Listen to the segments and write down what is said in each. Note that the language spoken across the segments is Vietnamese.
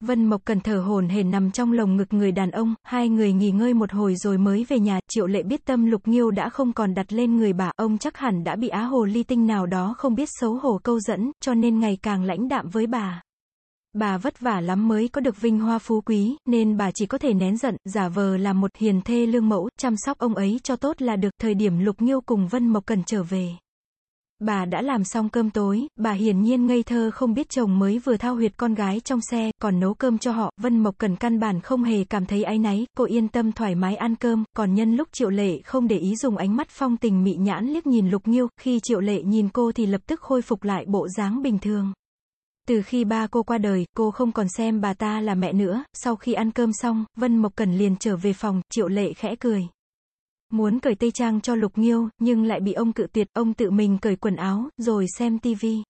Vân Mộc Cần thở hổn hển nằm trong lồng ngực người đàn ông, hai người nghỉ ngơi một hồi rồi mới về nhà, Triệu Lệ biết tâm Lục Nghiêu đã không còn đặt lên người bà, ông chắc hẳn đã bị á hồ ly tinh nào đó không biết xấu hổ câu dẫn, cho nên ngày càng lãnh đạm với bà. Bà vất vả lắm mới có được vinh hoa phú quý, nên bà chỉ có thể nén giận, giả vờ là một hiền thê lương mẫu, chăm sóc ông ấy cho tốt là được, thời điểm Lục Nghiêu cùng Vân Mộc Cần trở về. Bà đã làm xong cơm tối, bà hiển nhiên ngây thơ không biết chồng mới vừa thao huyệt con gái trong xe, còn nấu cơm cho họ, Vân Mộc Cần căn bản không hề cảm thấy áy náy, cô yên tâm thoải mái ăn cơm, còn nhân lúc Triệu Lệ không để ý dùng ánh mắt phong tình mị nhãn liếc nhìn Lục Nghiêu, khi Triệu Lệ nhìn cô thì lập tức khôi phục lại bộ dáng bình thường. Từ khi ba cô qua đời, cô không còn xem bà ta là mẹ nữa, sau khi ăn cơm xong, Vân Mộc Cần liền trở về phòng, Triệu Lệ khẽ cười. Muốn cởi tây trang cho Lục Nghiêu, nhưng lại bị ông cự tuyệt, ông tự mình cởi quần áo, rồi xem tivi.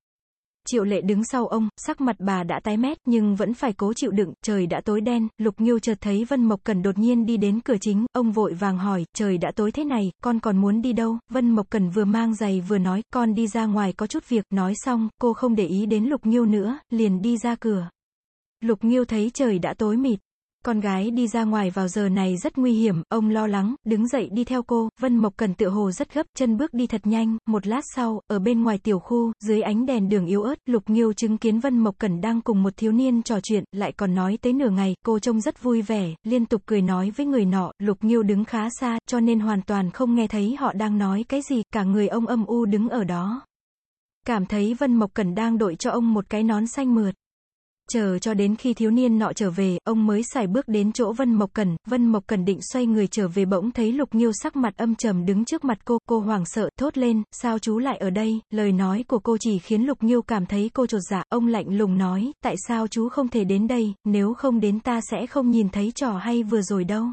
Triệu lệ đứng sau ông, sắc mặt bà đã tái mét, nhưng vẫn phải cố chịu đựng, trời đã tối đen, Lục Nghiêu chợt thấy Vân Mộc Cần đột nhiên đi đến cửa chính, ông vội vàng hỏi, trời đã tối thế này, con còn muốn đi đâu, Vân Mộc Cần vừa mang giày vừa nói, con đi ra ngoài có chút việc, nói xong, cô không để ý đến Lục Nghiêu nữa, liền đi ra cửa. Lục Nghiêu thấy trời đã tối mịt, con gái đi ra ngoài vào giờ này rất nguy hiểm, ông lo lắng, đứng dậy đi theo cô, Vân Mộc Cần tựa hồ rất gấp, chân bước đi thật nhanh, một lát sau, ở bên ngoài tiểu khu, dưới ánh đèn đường yếu ớt, Lục Nghiêu chứng kiến Vân Mộc Cần đang cùng một thiếu niên trò chuyện, lại còn nói tới nửa ngày, cô trông rất vui vẻ, liên tục cười nói với người nọ, Lục Nghiêu đứng khá xa, cho nên hoàn toàn không nghe thấy họ đang nói cái gì, cả người ông âm u đứng ở đó. Cảm thấy Vân Mộc Cần đang đội cho ông một cái nón xanh mượt. Chờ cho đến khi thiếu niên nọ trở về, ông mới xài bước đến chỗ Vân Mộc Cần, Vân Mộc Cần định xoay người trở về bỗng thấy Lục Nghiêu sắc mặt âm trầm đứng trước mặt cô, cô hoảng sợ, thốt lên, sao chú lại ở đây, lời nói của cô chỉ khiến Lục Nghiêu cảm thấy cô trột dạ, ông lạnh lùng nói, tại sao chú không thể đến đây, nếu không đến ta sẽ không nhìn thấy trò hay vừa rồi đâu.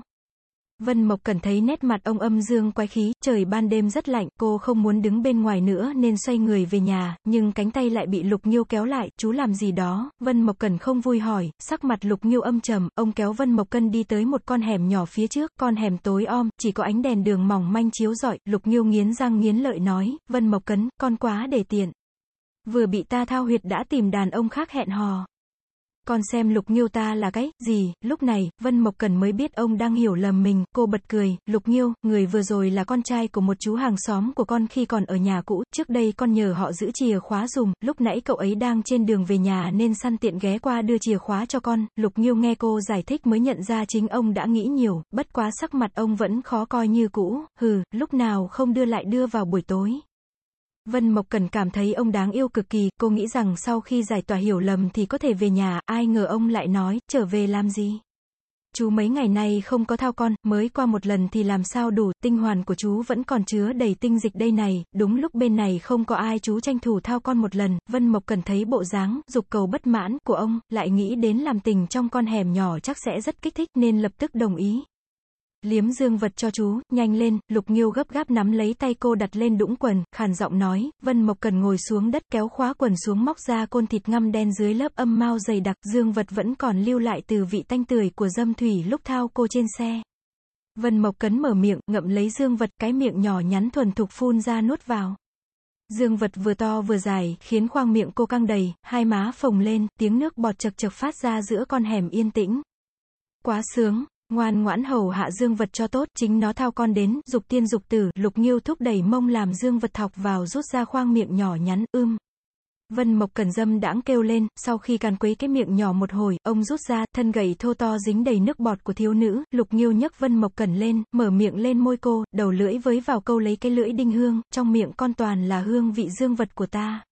Vân Mộc Cần thấy nét mặt ông âm dương quái khí, trời ban đêm rất lạnh, cô không muốn đứng bên ngoài nữa nên xoay người về nhà, nhưng cánh tay lại bị Lục Nhiêu kéo lại, chú làm gì đó, Vân Mộc Cần không vui hỏi, sắc mặt Lục Nhiêu âm trầm, ông kéo Vân Mộc Cẩn đi tới một con hẻm nhỏ phía trước, con hẻm tối om, chỉ có ánh đèn đường mỏng manh chiếu rọi, Lục Nhiêu nghiến răng nghiến lợi nói, Vân Mộc Cẩn, con quá để tiện. Vừa bị ta thao huyệt đã tìm đàn ông khác hẹn hò. Con xem Lục Nghiêu ta là cái, gì, lúc này, Vân Mộc Cần mới biết ông đang hiểu lầm mình, cô bật cười, Lục Nghiêu, người vừa rồi là con trai của một chú hàng xóm của con khi còn ở nhà cũ, trước đây con nhờ họ giữ chìa khóa dùm, lúc nãy cậu ấy đang trên đường về nhà nên săn tiện ghé qua đưa chìa khóa cho con, Lục Nghiêu nghe cô giải thích mới nhận ra chính ông đã nghĩ nhiều, bất quá sắc mặt ông vẫn khó coi như cũ, hừ, lúc nào không đưa lại đưa vào buổi tối. Vân Mộc Cần cảm thấy ông đáng yêu cực kỳ, cô nghĩ rằng sau khi giải tỏa hiểu lầm thì có thể về nhà, ai ngờ ông lại nói, trở về làm gì? Chú mấy ngày nay không có thao con, mới qua một lần thì làm sao đủ, tinh hoàn của chú vẫn còn chứa đầy tinh dịch đây này, đúng lúc bên này không có ai chú tranh thủ thao con một lần, Vân Mộc Cần thấy bộ dáng, dục cầu bất mãn của ông, lại nghĩ đến làm tình trong con hẻm nhỏ chắc sẽ rất kích thích nên lập tức đồng ý, liếm dương vật cho chú, nhanh lên, lục nghiêu gấp gáp nắm lấy tay cô đặt lên đũng quần, khàn giọng nói, Vân Mộc cần ngồi xuống đất kéo khóa quần xuống móc ra côn thịt ngâm đen dưới lớp âm mau dày đặc, dương vật vẫn còn lưu lại từ vị tanh tưởi của dâm thủy lúc thao cô trên xe. Vân Mộc cấn mở miệng, ngậm lấy dương vật, cái miệng nhỏ nhắn thuần thục phun ra nuốt vào. Dương vật vừa to vừa dài, khiến khoang miệng cô căng đầy, hai má phồng lên, tiếng nước bọt chật chật phát ra giữa con hẻm yên tĩnh. Quá sướng, Ngoan ngoãn hầu hạ dương vật cho tốt, chính nó thao con đến, dục tiên dục tử, lục nghiêu thúc đẩy mông làm dương vật thọc vào rút ra khoang miệng nhỏ nhắn, ưm. Vân Mộc Cần Dâm đãng kêu lên, sau khi càn quấy cái miệng nhỏ một hồi, ông rút ra, thân gầy thô to dính đầy nước bọt của thiếu nữ, Lục Nghiêu nhấc Vân Mộc Cần lên, mở miệng lên môi cô, đầu lưỡi với vào câu lấy cái lưỡi đinh hương, trong miệng con toàn là hương vị dương vật của ta.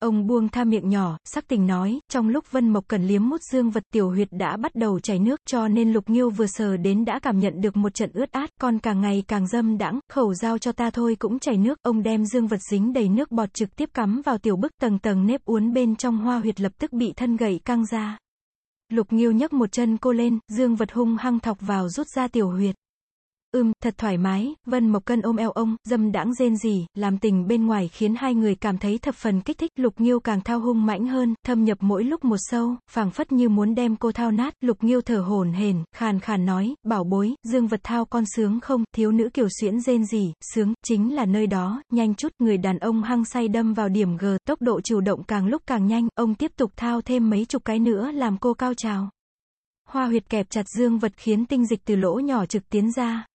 Ông buông tha miệng nhỏ, sắc tình nói, trong lúc Vân Mộc cần liếm mút dương vật tiểu huyệt đã bắt đầu chảy nước cho nên Lục Nghiêu vừa sờ đến đã cảm nhận được một trận ướt át, con càng ngày càng dâm đãng, khẩu giao cho ta thôi cũng chảy nước, ông đem dương vật dính đầy nước bọt trực tiếp cắm vào tiểu bức tầng tầng nếp uốn bên trong hoa huyệt lập tức bị thân gậy căng ra. Lục Nghiêu nhấc một chân cô lên, dương vật hung hăng thọc vào rút ra tiểu huyệt ưm, thật thoải mái, Vân Mộc Cân ôm eo ông, dâm đãng rên rỉ, làm tình bên ngoài khiến hai người cảm thấy thập phần kích thích, Lục Nghiêu càng thao hung mãnh hơn, thâm nhập mỗi lúc một sâu, phảng phất như muốn đem cô thao nát, Lục Nghiêu thở hổn hển, khàn khàn nói, bảo bối, dương vật thao con sướng không, thiếu nữ kiểu xuyễn rên rỉ, sướng, chính là nơi đó, nhanh chút, người đàn ông hăng say đâm vào điểm G, tốc độ chủ động càng lúc càng nhanh, ông tiếp tục thao thêm mấy chục cái nữa làm cô cao trào. Hoa huyệt kẹp chặt dương vật khiến tinh dịch từ lỗ nhỏ trực tiến ra,